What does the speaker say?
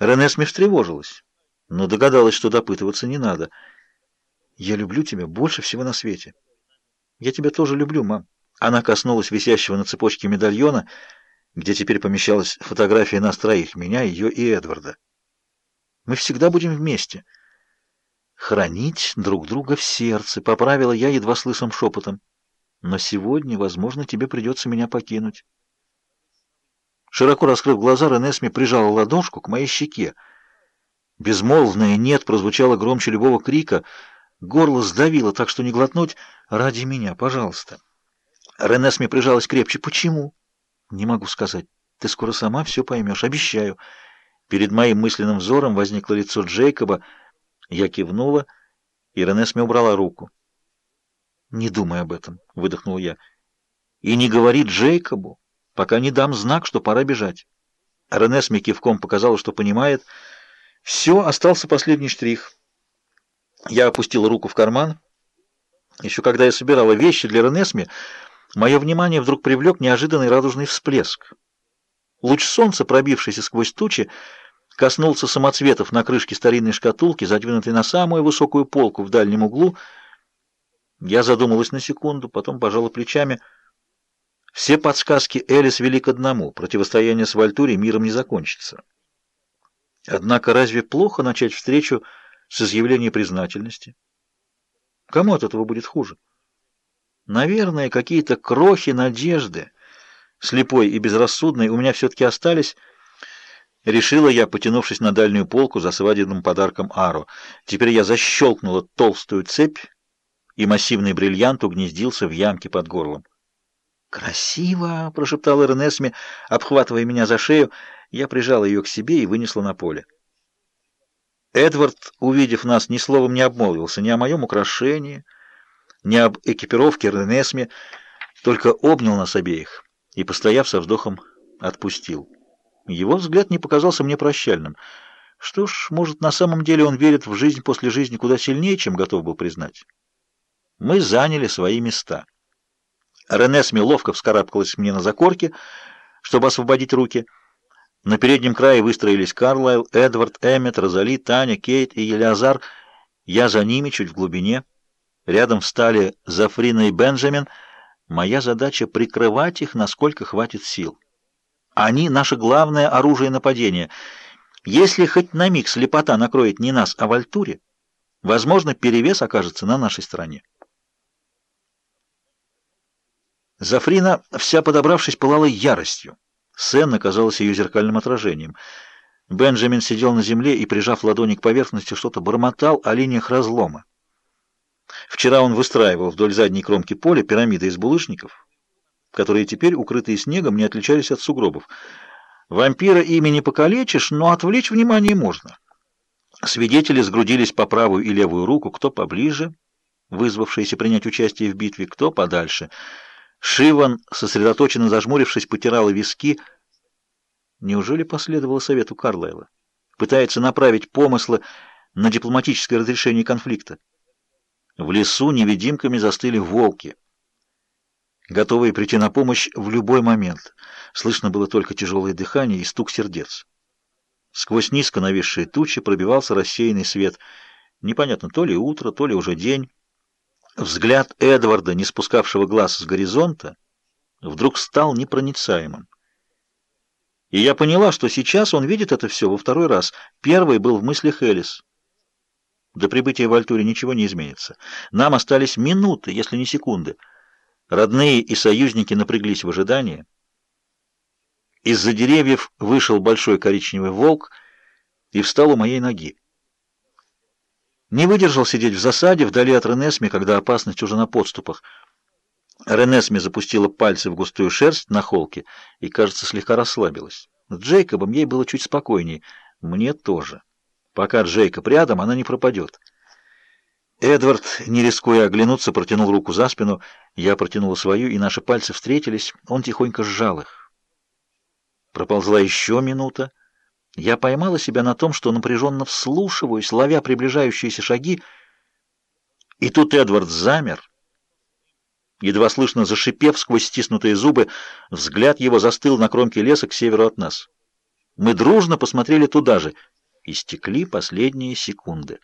Рене Смит встревожилась, но догадалась, что допытываться не надо. «Я люблю тебя больше всего на свете». «Я тебя тоже люблю, мам». Она коснулась висящего на цепочке медальона, где теперь помещалась фотография нас троих, меня, ее и Эдварда. «Мы всегда будем вместе». «Хранить друг друга в сердце», — поправила я едва слышным шепотом. «Но сегодня, возможно, тебе придется меня покинуть». Широко раскрыв глаза, Ренесми прижала ладошку к моей щеке. Безмолвное «нет» прозвучало громче любого крика. Горло сдавило, так что не глотнуть. «Ради меня, пожалуйста». Ренесми прижалась крепче. «Почему?» «Не могу сказать. Ты скоро сама все поймешь. Обещаю». Перед моим мысленным взором возникло лицо Джейкоба. Я кивнула, и Ренесми убрала руку. «Не думай об этом», — выдохнул я. «И не говори Джейкобу, пока не дам знак, что пора бежать». Ренесми кивком показала, что понимает. Все, остался последний штрих. Я опустил руку в карман. Еще когда я собирала вещи для Ренесми, мое внимание вдруг привлек неожиданный радужный всплеск. Луч солнца, пробившийся сквозь тучи, коснулся самоцветов на крышке старинной шкатулки, задвинутой на самую высокую полку в дальнем углу. Я задумалась на секунду, потом пожала плечами. Все подсказки Элис вели к одному — противостояние с Вальтури миром не закончится. Однако разве плохо начать встречу с изъявлением признательности? Кому от этого будет хуже? Наверное, какие-то крохи надежды, слепой и безрассудной, у меня все-таки остались — Решила я, потянувшись на дальнюю полку за свадебным подарком Ару. Теперь я защелкнула толстую цепь, и массивный бриллиант угнездился в ямке под горлом. «Красиво!» — прошептал Эрнесме, обхватывая меня за шею. Я прижала ее к себе и вынесла на поле. Эдвард, увидев нас, ни словом не обмолвился ни о моем украшении, ни об экипировке Эрнесме, только обнял нас обеих и, постояв со вздохом, отпустил. Его взгляд не показался мне прощальным. Что ж, может, на самом деле он верит в жизнь после жизни куда сильнее, чем готов был признать. Мы заняли свои места. Ренесми ловко вскарабкалась мне на закорке, чтобы освободить руки. На переднем крае выстроились Карлайл, Эдвард, Эммет, Розали, Таня, Кейт и Елиазар. Я за ними, чуть в глубине. Рядом встали Зафрина и Бенджамин. Моя задача — прикрывать их, насколько хватит сил. Они — наше главное оружие нападения. Если хоть на миг слепота накроет не нас, а Вальтуре, возможно, перевес окажется на нашей стороне. Зафрина, вся подобравшись, пылала яростью. Сен оказалась ее зеркальным отражением. Бенджамин сидел на земле и, прижав ладони к поверхности, что-то бормотал о линиях разлома. Вчера он выстраивал вдоль задней кромки поля пирамиды из булыжников, которые теперь, укрытые снегом, не отличались от сугробов. Вампира ими не покалечишь, но отвлечь внимание можно. Свидетели сгрудились по правую и левую руку, кто поближе, вызвавшиеся принять участие в битве, кто подальше. Шиван, сосредоточенно зажмурившись, потирала виски. Неужели последовало совету Карлайла? Пытается направить помыслы на дипломатическое разрешение конфликта. В лесу невидимками застыли волки готовые прийти на помощь в любой момент. Слышно было только тяжелое дыхание и стук сердец. Сквозь низко нависшие тучи пробивался рассеянный свет. Непонятно, то ли утро, то ли уже день. Взгляд Эдварда, не спускавшего глаз с горизонта, вдруг стал непроницаемым. И я поняла, что сейчас он видит это все во второй раз. Первый был в мыслях Элис. До прибытия в Альтуре ничего не изменится. Нам остались минуты, если не секунды. Родные и союзники напряглись в ожидании. Из-за деревьев вышел большой коричневый волк и встал у моей ноги. Не выдержал сидеть в засаде вдали от Ренесми, когда опасность уже на подступах. Ренесми запустила пальцы в густую шерсть на холке и, кажется, слегка расслабилась. С Джейкобом ей было чуть спокойнее. Мне тоже. Пока Джейкоб рядом, она не пропадет. Эдвард, не рискуя оглянуться, протянул руку за спину. Я протянула свою, и наши пальцы встретились. Он тихонько сжал их. Проползла еще минута. Я поймала себя на том, что напряженно вслушиваюсь, ловя приближающиеся шаги. И тут Эдвард замер. Едва слышно зашипев сквозь стиснутые зубы, взгляд его застыл на кромке леса к северу от нас. Мы дружно посмотрели туда же. Истекли последние секунды.